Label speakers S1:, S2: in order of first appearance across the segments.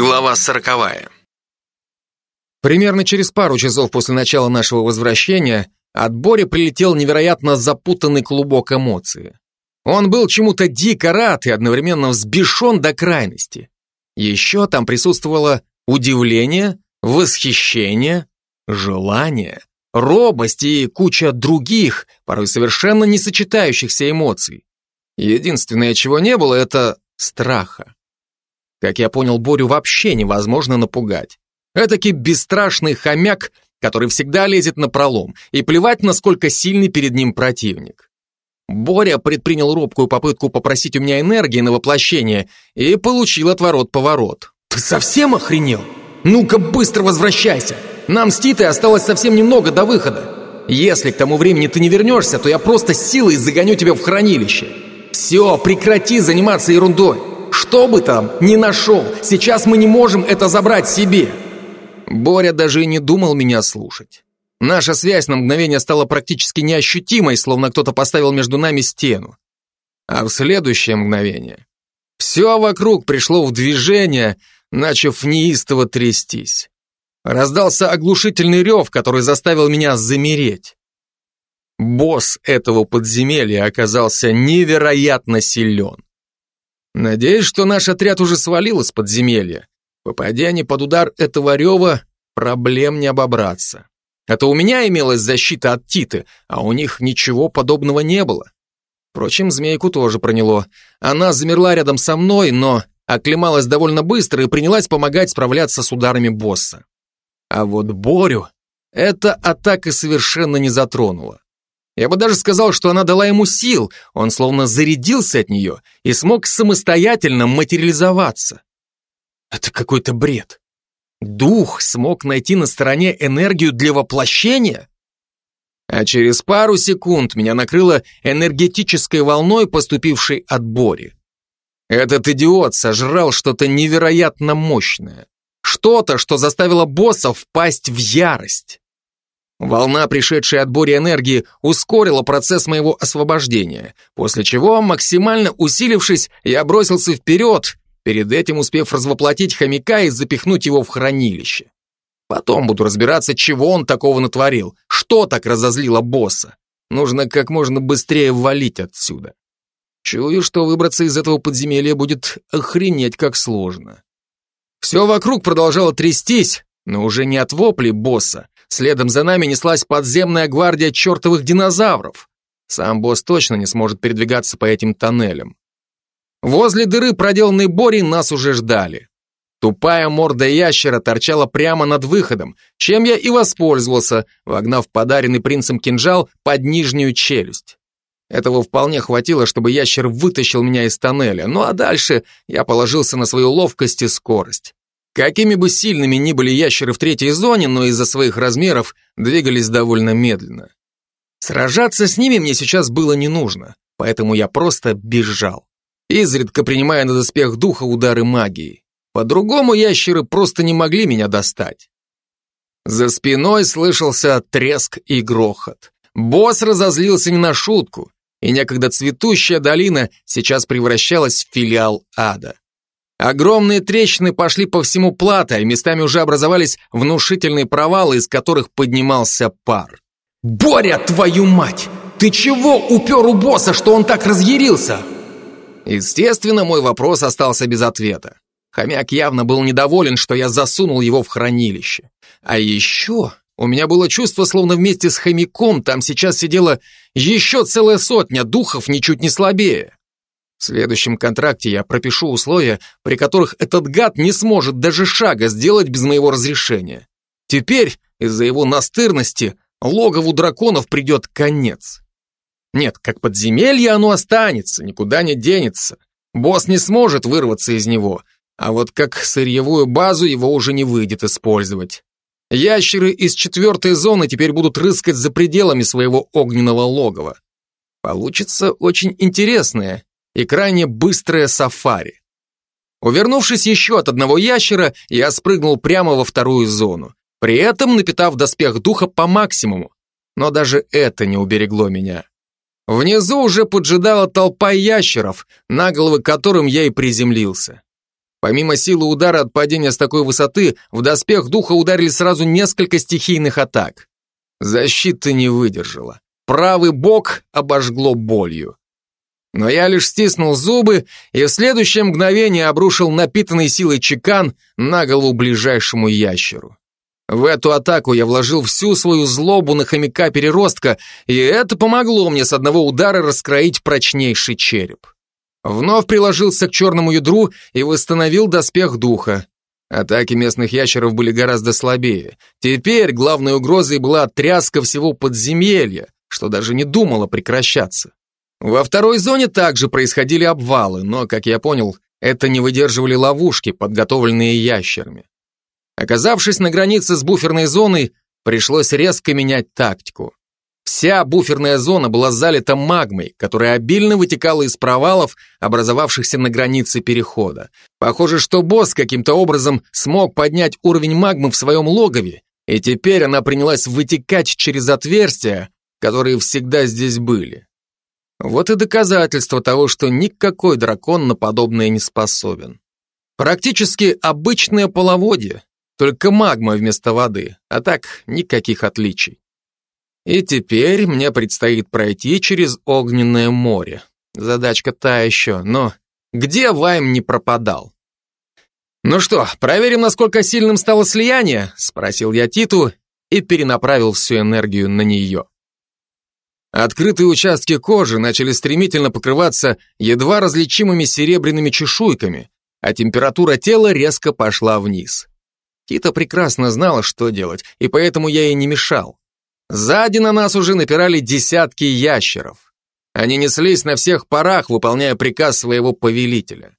S1: Глава сороковая.
S2: Примерно через пару часов после начала нашего возвращения от Бори прилетел невероятно запутанный клубок эмоций. Он был чему-то дико рад и одновременно взбешен до крайности. Еще там присутствовало удивление, восхищение, желание, робость и куча других, порой совершенно не сочетающихся эмоций. Единственное, чего не было, это страха. Как я понял, Борю вообще невозможно напугать. Этакий бесстрашный хомяк, который всегда лезет на пролом, и плевать, насколько сильный перед ним противник. Боря предпринял робкую попытку попросить у меня энергии на воплощение и получил отворот-поворот.
S3: «Ты совсем охренел? Ну-ка быстро возвращайся! Нам с Титой осталось совсем немного до выхода. Если к тому времени ты не вернешься, то я просто силой загоню тебя в хранилище. Все, прекрати заниматься ерундой. Что бы там ни нашел, сейчас мы не можем это забрать себе.
S2: Боря даже и не думал меня слушать. Наша связь на мгновение стала практически неощутимой, словно кто-то поставил между нами стену. А в следующее мгновение все вокруг пришло в движение, начав неистово трястись. Раздался оглушительный рев, который заставил меня замереть. Босс этого подземелья оказался невероятно силен. Надеюсь, что наш отряд уже свалил из подземелья. Попадя они под удар этого рева, проблем не обобраться. Это у меня имелась защита от Титы, а у них ничего подобного не было. Впрочем, змейку тоже проняло. Она замерла рядом со мной, но оклемалась довольно быстро и принялась помогать справляться с ударами босса. А вот Борю эта атака совершенно не затронула. Я бы даже сказал, что она дала ему сил, он словно зарядился от нее и смог самостоятельно материализоваться. Это какой-то бред. Дух смог найти на стороне энергию для воплощения? А через пару секунд меня накрыло энергетической волной, поступившей от Бори. Этот идиот сожрал что-то невероятно мощное. Что-то, что заставило босса впасть в ярость. Волна, пришедшая от бури энергии, ускорила процесс моего освобождения, после чего, максимально усилившись, я бросился вперед, перед этим успев развоплотить хомяка и запихнуть его в хранилище. Потом буду разбираться, чего он такого натворил, что так разозлило босса. Нужно как можно быстрее валить отсюда. Чую, что выбраться из этого подземелья будет охренеть как сложно. Все вокруг продолжало трястись, но уже не от вопли босса, Следом за нами неслась подземная гвардия чертовых динозавров. Сам босс точно не сможет передвигаться по этим тоннелям. Возле дыры, проделанной Бори, нас уже ждали. Тупая морда ящера торчала прямо над выходом, чем я и воспользовался, вогнав подаренный принцем кинжал под нижнюю челюсть. Этого вполне хватило, чтобы ящер вытащил меня из тоннеля, ну а дальше я положился на свою ловкость и скорость. Какими бы сильными ни были ящеры в третьей зоне, но из-за своих размеров двигались довольно медленно. Сражаться с ними мне сейчас было не нужно, поэтому я просто бежал, изредка принимая на доспех духа удары магии. По-другому ящеры просто не могли меня достать. За спиной слышался треск и грохот. Босс разозлился не на шутку, и некогда цветущая долина сейчас превращалась в филиал ада. Огромные трещины пошли по всему плато, и местами уже образовались внушительные провалы, из которых поднимался пар.
S3: «Боря, твою мать! Ты чего упер у босса, что он так разъярился?»
S2: Естественно, мой вопрос остался без ответа. Хомяк явно был недоволен, что я засунул его в хранилище. А еще у меня было чувство, словно вместе с хомяком там сейчас сидела еще целая сотня духов ничуть не слабее. В следующем контракте я пропишу условия, при которых этот гад не сможет даже шага сделать без моего разрешения. Теперь, из-за его настырности, логову драконов придет конец. Нет, как подземелье оно останется, никуда не денется. Босс не сможет вырваться из него, а вот как сырьевую базу его уже не выйдет использовать. Ящеры из четвертой зоны теперь будут рыскать за пределами своего огненного логова. Получится очень интересное и крайне быстрое сафари. Увернувшись еще от одного ящера, я спрыгнул прямо во вторую зону, при этом напитав доспех духа по максимуму. Но даже это не уберегло меня. Внизу уже поджидала толпа ящеров, на головы которым я и приземлился. Помимо силы удара от падения с такой высоты, в доспех духа ударили сразу несколько стихийных атак. Защита не выдержала. Правый бок обожгло болью. Но я лишь стиснул зубы и в следующее мгновение обрушил напитанный силой чекан на голову ближайшему ящеру. В эту атаку я вложил всю свою злобу на хомяка-переростка, и это помогло мне с одного удара раскроить прочнейший череп. Вновь приложился к черному ядру и восстановил доспех духа. Атаки местных ящеров были гораздо слабее. Теперь главной угрозой была тряска всего подземелья, что даже не думало прекращаться. Во второй зоне также происходили обвалы, но, как я понял, это не выдерживали ловушки, подготовленные ящерами. Оказавшись на границе с буферной зоной, пришлось резко менять тактику. Вся буферная зона была залита магмой, которая обильно вытекала из провалов, образовавшихся на границе перехода. Похоже, что босс каким-то образом смог поднять уровень магмы в своем логове, и теперь она принялась вытекать через отверстия, которые всегда здесь были. Вот и доказательство того, что никакой дракон на подобное не способен. Практически обычное половодье, только магма вместо воды, а так никаких отличий. И теперь мне предстоит пройти через огненное море. Задачка та еще, но где Вайм не пропадал? «Ну что, проверим, насколько сильным стало слияние?» — спросил я Титу и перенаправил всю энергию на нее. Открытые участки кожи начали стремительно покрываться едва различимыми серебряными чешуйками, а температура тела резко пошла вниз. Кита прекрасно знала, что делать, и поэтому я ей не мешал. Сзади на нас уже напирали десятки ящеров. Они неслись на всех парах, выполняя приказ своего повелителя.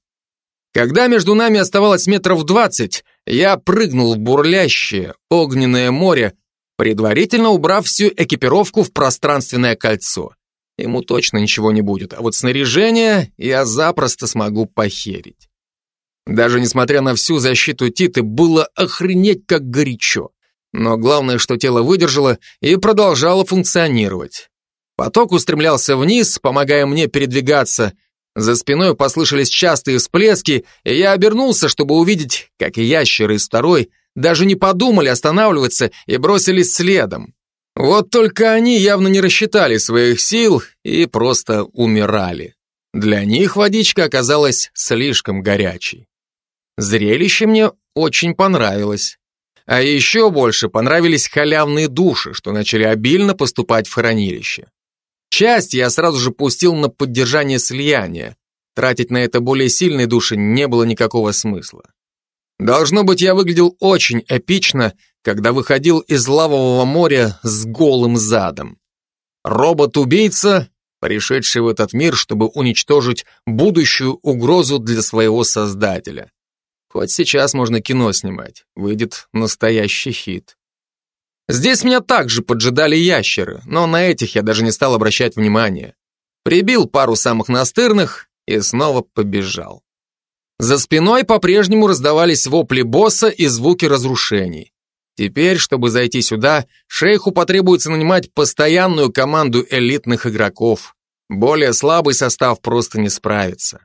S2: Когда между нами оставалось метров двадцать, я прыгнул в бурлящее огненное море, предварительно убрав всю экипировку в пространственное кольцо. Ему точно ничего не будет, а вот снаряжение я запросто смогу похерить. Даже несмотря на всю защиту Титы, было охренеть как горячо. Но главное, что тело выдержало и продолжало функционировать. Поток устремлялся вниз, помогая мне передвигаться. За спиной послышались частые всплески, и я обернулся, чтобы увидеть, как ящеры из второй даже не подумали останавливаться и бросились следом. Вот только они явно не рассчитали своих сил и просто умирали. Для них водичка оказалась слишком горячей. Зрелище мне очень понравилось. А еще больше понравились халявные души, что начали обильно поступать в хранилище. Часть я сразу же пустил на поддержание слияния. Тратить на это более сильные души не было никакого смысла. Должно быть, я выглядел очень эпично, когда выходил из лавового моря с голым задом. Робот-убийца, пришедший в этот мир, чтобы уничтожить будущую угрозу для своего создателя. Хоть сейчас можно кино снимать, выйдет настоящий хит. Здесь меня также поджидали ящеры, но на этих я даже не стал обращать внимания. Прибил пару самых настырных и снова побежал. За спиной по-прежнему раздавались вопли босса и звуки разрушений. Теперь, чтобы зайти сюда, шейху потребуется нанимать постоянную команду элитных игроков. Более слабый состав просто не справится.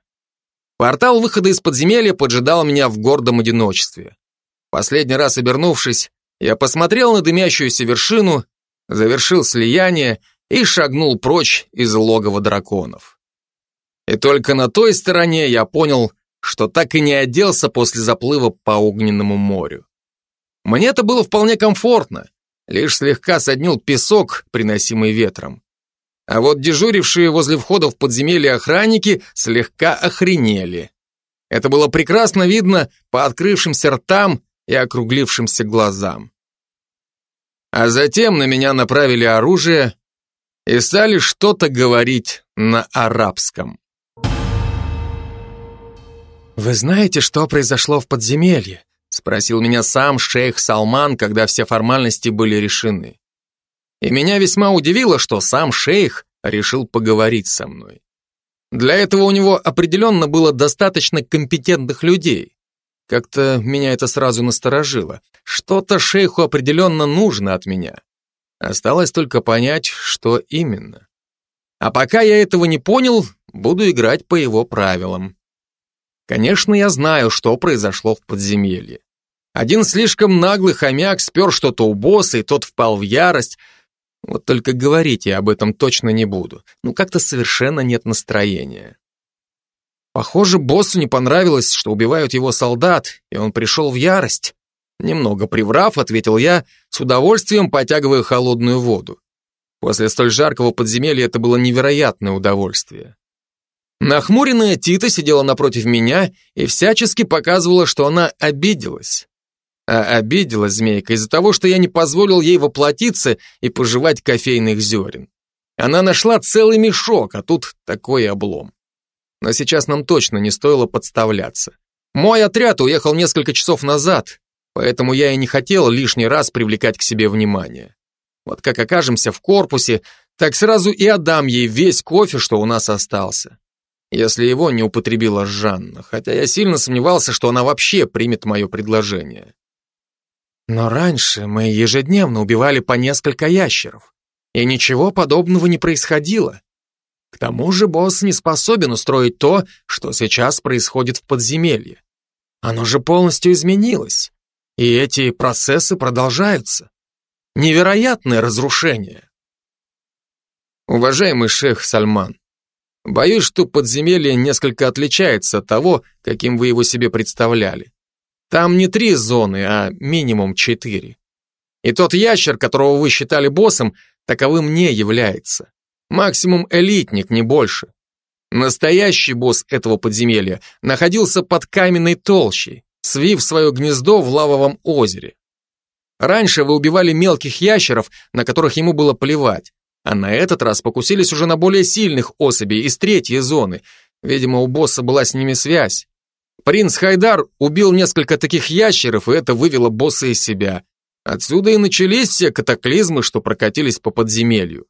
S2: Портал выхода из подземелья поджидал меня в гордом одиночестве. Последний раз обернувшись, я посмотрел на дымящуюся вершину, завершил слияние и шагнул прочь из логова драконов. И только на той стороне я понял, что так и не оделся после заплыва по огненному морю. Мне это было вполне комфортно, лишь слегка соднил песок, приносимый ветром. А вот дежурившие возле входа в подземелье охранники слегка охренели. Это было прекрасно видно по открывшимся ртам и округлившимся глазам. А затем на меня направили оружие и стали что-то говорить на арабском. «Вы знаете, что произошло в подземелье?» спросил меня сам шейх Салман, когда все формальности были решены. И меня весьма удивило, что сам шейх решил поговорить со мной. Для этого у него определенно было достаточно компетентных людей. Как-то меня это сразу насторожило. Что-то шейху определенно нужно от меня. Осталось только понять, что именно. А пока я этого не понял, буду играть по его правилам. Конечно, я знаю, что произошло в подземелье. Один слишком наглый хомяк спер что-то у босса, и тот впал в ярость. Вот только говорить я об этом точно не буду. Ну, как-то совершенно нет настроения. Похоже, боссу не понравилось, что убивают его солдат, и он пришел в ярость. Немного приврав, ответил я, с удовольствием потягивая холодную воду. После столь жаркого подземелья это было невероятное удовольствие. Нахмуренная Тита сидела напротив меня и всячески показывала, что она обиделась. А обиделась змейка из-за того, что я не позволил ей воплотиться и пожевать кофейных зерен. Она нашла целый мешок, а тут такой облом. Но сейчас нам точно не стоило подставляться. Мой отряд уехал несколько часов назад, поэтому я и не хотел лишний раз привлекать к себе внимание. Вот как окажемся в корпусе, так сразу и отдам ей весь кофе, что у нас остался. Если его не употребила Жанна, хотя я сильно сомневался, что она вообще примет мое предложение. Но раньше мы ежедневно убивали по несколько ящеров, и ничего подобного не происходило. К тому же босс не способен устроить то, что сейчас происходит в подземелье. Оно же полностью изменилось, и эти процессы продолжаются. Невероятное разрушение. Уважаемый шейх Сальман, боюсь, что подземелье несколько отличается от того, каким вы его себе представляли. Там не три зоны, а минимум четыре. И тот ящер, которого вы считали боссом, таковым не является. Максимум элитник, не больше. Настоящий босс этого подземелья находился под каменной толщей, свив свое гнездо в лавовом озере. Раньше вы убивали мелких ящеров, на которых ему было плевать, а на этот раз покусились уже на более сильных особей из третьей зоны. Видимо, у босса была с ними связь. Принц Хайдар убил несколько таких ящеров, и это вывело босса из себя. Отсюда и начались все катаклизмы, что прокатились по подземелью.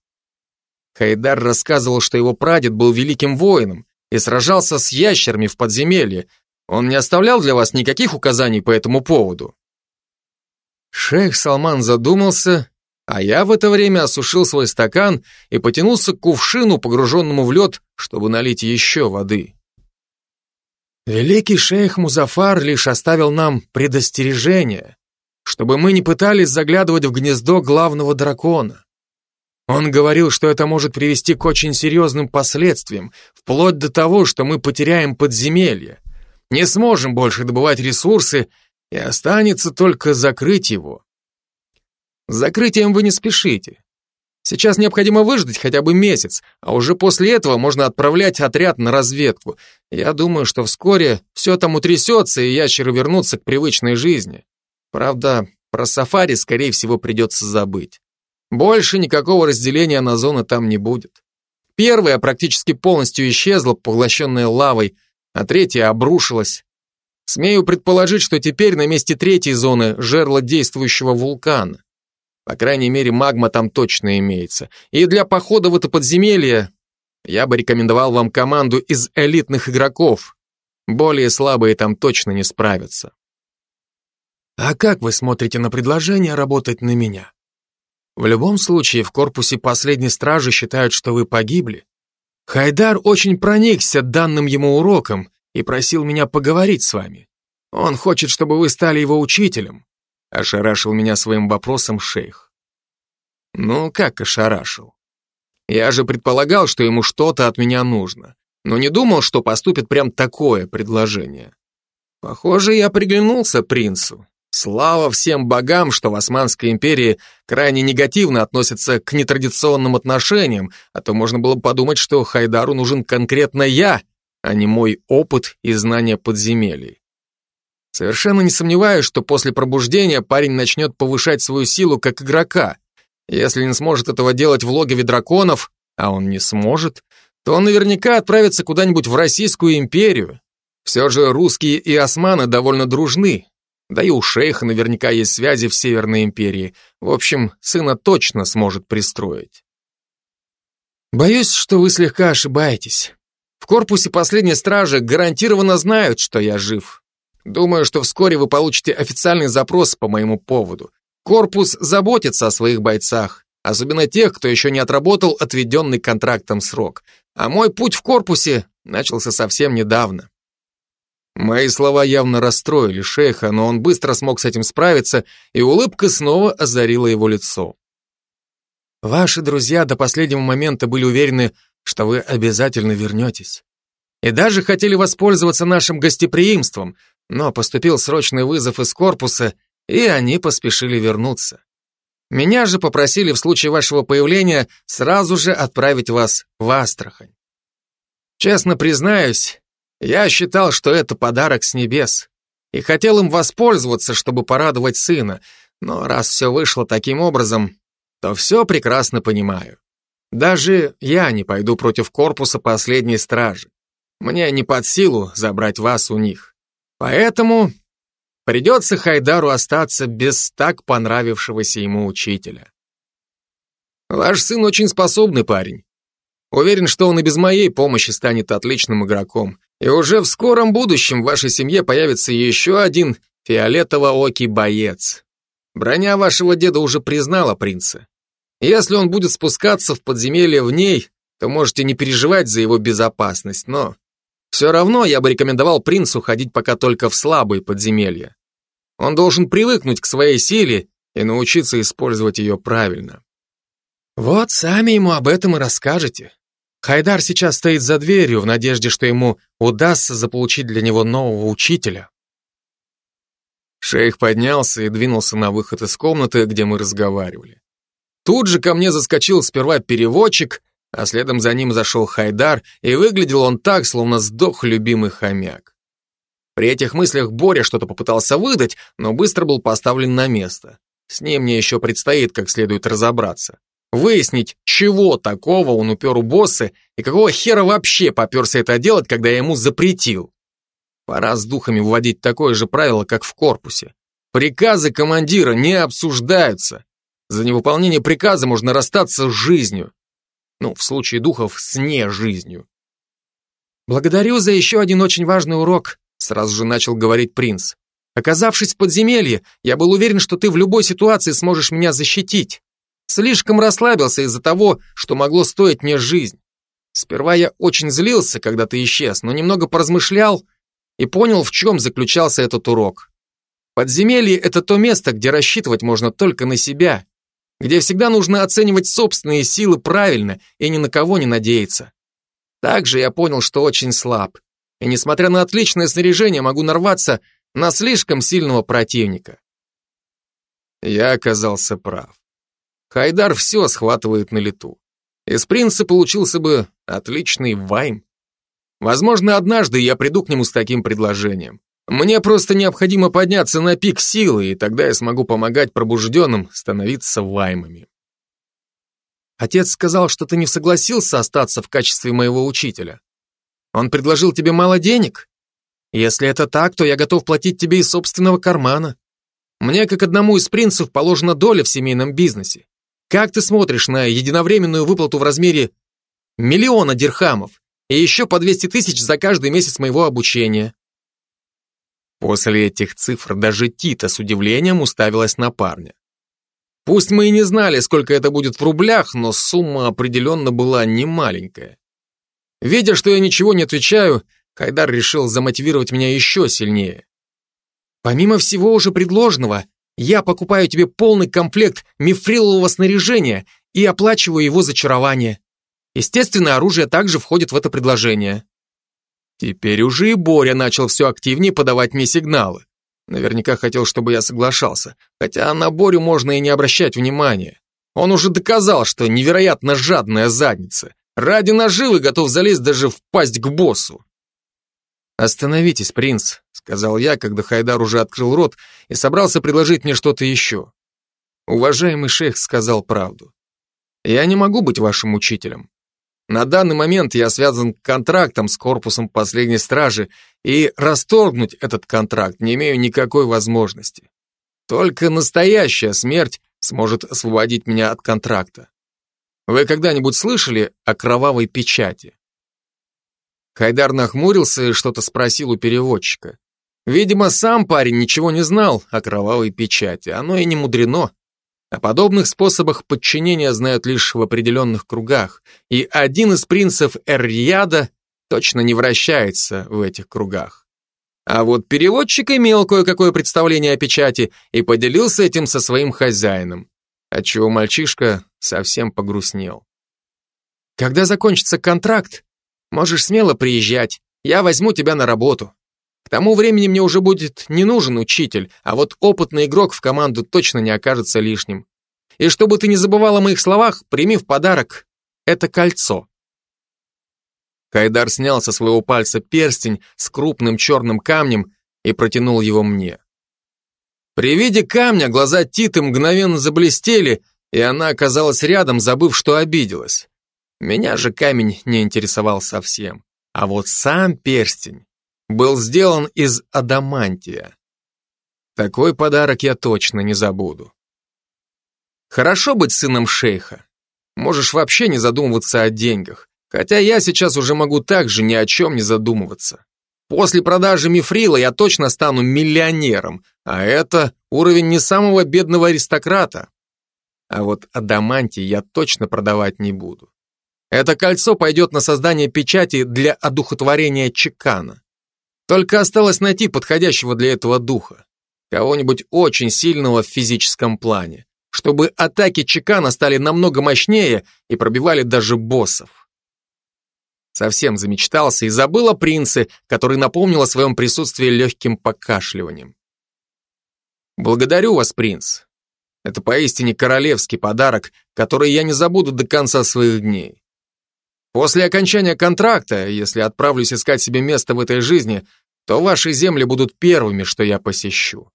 S2: Хайдар рассказывал, что его прадед был великим воином и сражался с ящерами в подземелье. Он не оставлял для вас никаких указаний по этому поводу? Шейх Салман задумался, а я в это время осушил свой стакан и потянулся к кувшину, погруженному в лед, чтобы налить еще воды. Великий шейх Музафар лишь оставил нам предостережение, чтобы мы не пытались заглядывать в гнездо главного дракона. Он говорил, что это может привести к очень серьезным последствиям, вплоть до того, что мы потеряем подземелье, не сможем больше добывать ресурсы и останется только закрыть его. С закрытием вы не спешите. Сейчас необходимо выждать хотя бы месяц, а уже после этого можно отправлять отряд на разведку. Я думаю, что вскоре все там утрясется, и ящеры вернутся к привычной жизни. Правда, про сафари, скорее всего, придется забыть. Больше никакого разделения на зоны там не будет. Первая практически полностью исчезла, поглощенная лавой, а третья обрушилась. Смею предположить, что теперь на месте третьей зоны жерло действующего вулкана. По крайней мере, магма там точно имеется. И для похода в это подземелье я бы рекомендовал вам команду из элитных игроков. Более слабые там точно не справятся. А как вы смотрите на предложение работать на меня? В любом случае, в корпусе последней стражи считают, что вы погибли. Хайдар очень проникся данным ему уроком и просил меня поговорить с вами. Он хочет, чтобы вы стали его учителем. Ошарашил меня своим вопросом шейх. Ну, как ошарашил? Я же предполагал, что ему что-то от меня нужно, но не думал, что поступит прям такое предложение. Похоже, я приглянулся принцу. Слава всем богам, что в Османской империи крайне негативно относятся к нетрадиционным отношениям, а то можно было бы подумать, что Хайдару нужен конкретно я, а не мой опыт и знания подземелий. Совершенно не сомневаюсь, что после пробуждения парень начнет повышать свою силу как игрока. Если не сможет этого делать в логове драконов, а он не сможет, то он наверняка отправится куда-нибудь в Российскую империю. Все же русские и османы довольно дружны. Да и у шейха наверняка есть связи в Северной империи. В общем, сына точно сможет пристроить. Боюсь, что вы слегка ошибаетесь. В корпусе последней стражи гарантированно знают, что я жив. Думаю, что вскоре вы получите официальный запрос по моему поводу. Корпус заботится о своих бойцах, особенно тех, кто еще не отработал отведенный контрактом срок. А мой путь в корпусе начался совсем недавно. Мои слова явно расстроили шейха, но он быстро смог с этим справиться, и улыбка снова озарила его лицо.
S3: Ваши друзья до последнего момента были уверены, что вы обязательно вернетесь. И даже хотели воспользоваться нашим гостеприимством, но поступил срочный вызов из корпуса, и они поспешили вернуться. Меня же попросили в случае вашего появления сразу же отправить вас в Астрахань. Честно признаюсь, я считал, что это подарок с небес, и хотел им воспользоваться, чтобы порадовать сына, но раз все вышло таким образом, то все прекрасно понимаю. Даже я не пойду против корпуса последней стражи. Мне не под силу забрать вас у них. Поэтому Придется Хайдару остаться без так понравившегося ему учителя. Ваш сын очень способный парень. Уверен, что он и без моей помощи станет отличным игроком. И уже в скором будущем в вашей семье появится еще один фиолетово-окий боец. Броня вашего деда уже признала принца. Если он будет спускаться в подземелье в ней, то можете не переживать за его безопасность, но все равно я бы рекомендовал принцу ходить пока только в слабые подземелья. Он должен привыкнуть к своей силе и научиться использовать ее правильно. Вот сами ему об этом и расскажете. Хайдар сейчас стоит за дверью в надежде, что ему удастся заполучить для него нового учителя.
S2: Шейх поднялся и двинулся на выход из комнаты, где мы разговаривали. Тут же ко мне заскочил сперва переводчик, а следом за ним зашел Хайдар, и выглядел он так, словно сдох любимый хомяк. При этих мыслях Боря что-то попытался выдать, но быстро был поставлен на место. С ним мне еще предстоит как следует разобраться. Выяснить, чего такого он упер у босса и какого хера вообще поперся это делать, когда я ему запретил. Пора с духами вводить такое же правило, как в корпусе. Приказы командира не обсуждаются. За невыполнение приказа можно расстаться с жизнью. Ну, в случае духов, с не жизнью.
S3: Благодарю за еще один очень важный урок, Сразу же начал говорить принц. Оказавшись в подземелье, я был уверен, что ты в любой ситуации сможешь меня защитить. Слишком расслабился из-за того, что могло стоить мне жизнь. Сперва я очень злился, когда ты исчез, но немного поразмышлял и понял, в чем заключался этот урок. Подземелье — это то место, где рассчитывать можно только на себя, где всегда нужно оценивать собственные силы правильно и ни на кого не надеяться. Также я понял, что очень слаб и, несмотря на отличное снаряжение, могу нарваться на слишком сильного противника.
S2: Я оказался прав. Хайдар все схватывает на лету. Из принца получился бы отличный вайм. Возможно, однажды я приду к нему с таким предложением. Мне просто необходимо подняться на пик силы, и тогда я смогу помогать пробужденным становиться ваймами.
S3: Отец сказал, что ты не согласился остаться в качестве моего учителя. Он предложил тебе мало денег? Если это так, то я готов платить тебе из собственного кармана. Мне, как одному из принцев, положена доля в семейном бизнесе. Как ты смотришь на единовременную выплату в размере миллиона дирхамов и еще по 200 тысяч за каждый месяц моего обучения?»
S2: После этих цифр даже Тита с удивлением уставилась на парня. Пусть мы и не знали, сколько это будет в рублях, но сумма определенно была немаленькая. Видя, что я ничего не отвечаю, Хайдар решил замотивировать меня еще сильнее.
S3: Помимо всего уже предложенного, я покупаю тебе полный комплект мифрилового снаряжения и оплачиваю его зачарование. Естественно, оружие также входит в это предложение.
S2: Теперь уже и Боря начал все активнее подавать мне сигналы. Наверняка хотел, чтобы я соглашался, хотя на Борю можно и не обращать внимания. Он уже доказал, что невероятно жадная задница, Ради наживы готов залезть даже в пасть к боссу. «Остановитесь, принц», — сказал я, когда Хайдар уже открыл рот и собрался предложить мне что-то еще. Уважаемый шейх сказал правду. Я не могу быть вашим учителем. На данный момент я связан контрактом с корпусом последней стражи, и расторгнуть этот контракт не имею никакой возможности. Только настоящая смерть сможет освободить меня от контракта. Вы когда-нибудь слышали о кровавой печати? Хайдар нахмурился и что-то спросил у переводчика. Видимо, сам парень ничего не знал о кровавой печати, оно и не мудрено. О подобных способах подчинения знают лишь в определенных кругах, и один из принцев Эр-Рияда точно не вращается в этих кругах. А вот переводчик имел кое-какое представление о печати и поделился этим со своим хозяином, отчего мальчишка совсем погрустнел. «Когда закончится контракт, можешь смело приезжать, я возьму тебя на работу. К тому времени мне уже будет не нужен учитель, а вот опытный игрок в команду точно не окажется лишним. И чтобы ты не забывал о моих словах, прими в подарок это кольцо. Кайдар снял со своего пальца перстень с крупным черным камнем и протянул его мне. При виде камня глаза Титы мгновенно заблестели, и она оказалась рядом, забыв, что обиделась. Меня же камень не интересовал совсем. А вот сам перстень был сделан из адамантия. Такой подарок я точно не забуду. Хорошо быть сыном шейха. Можешь вообще не задумываться о деньгах. Хотя я сейчас уже могу также ни о чем не задумываться. После продажи мифрила я точно стану миллионером, а это уровень не самого бедного аристократа. А вот адамантий я точно продавать не буду. Это кольцо пойдет на создание печати для одухотворения чекана. Только осталось найти подходящего для этого духа. Кого-нибудь очень сильного в физическом плане. Чтобы атаки чекана стали намного мощнее и пробивали даже боссов. Совсем замечтался и забыл о принце, который напомнил о своем присутствии легким покашливанием. Благодарю вас, принц. Это поистине королевский подарок, который я не забуду до конца своих дней. После окончания контракта, если отправлюсь искать себе место в этой жизни, то ваши земли будут первыми, что я посещу.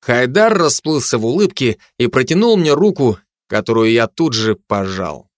S2: Хайдар расплылся в улыбке и протянул мне руку, которую я тут же пожал.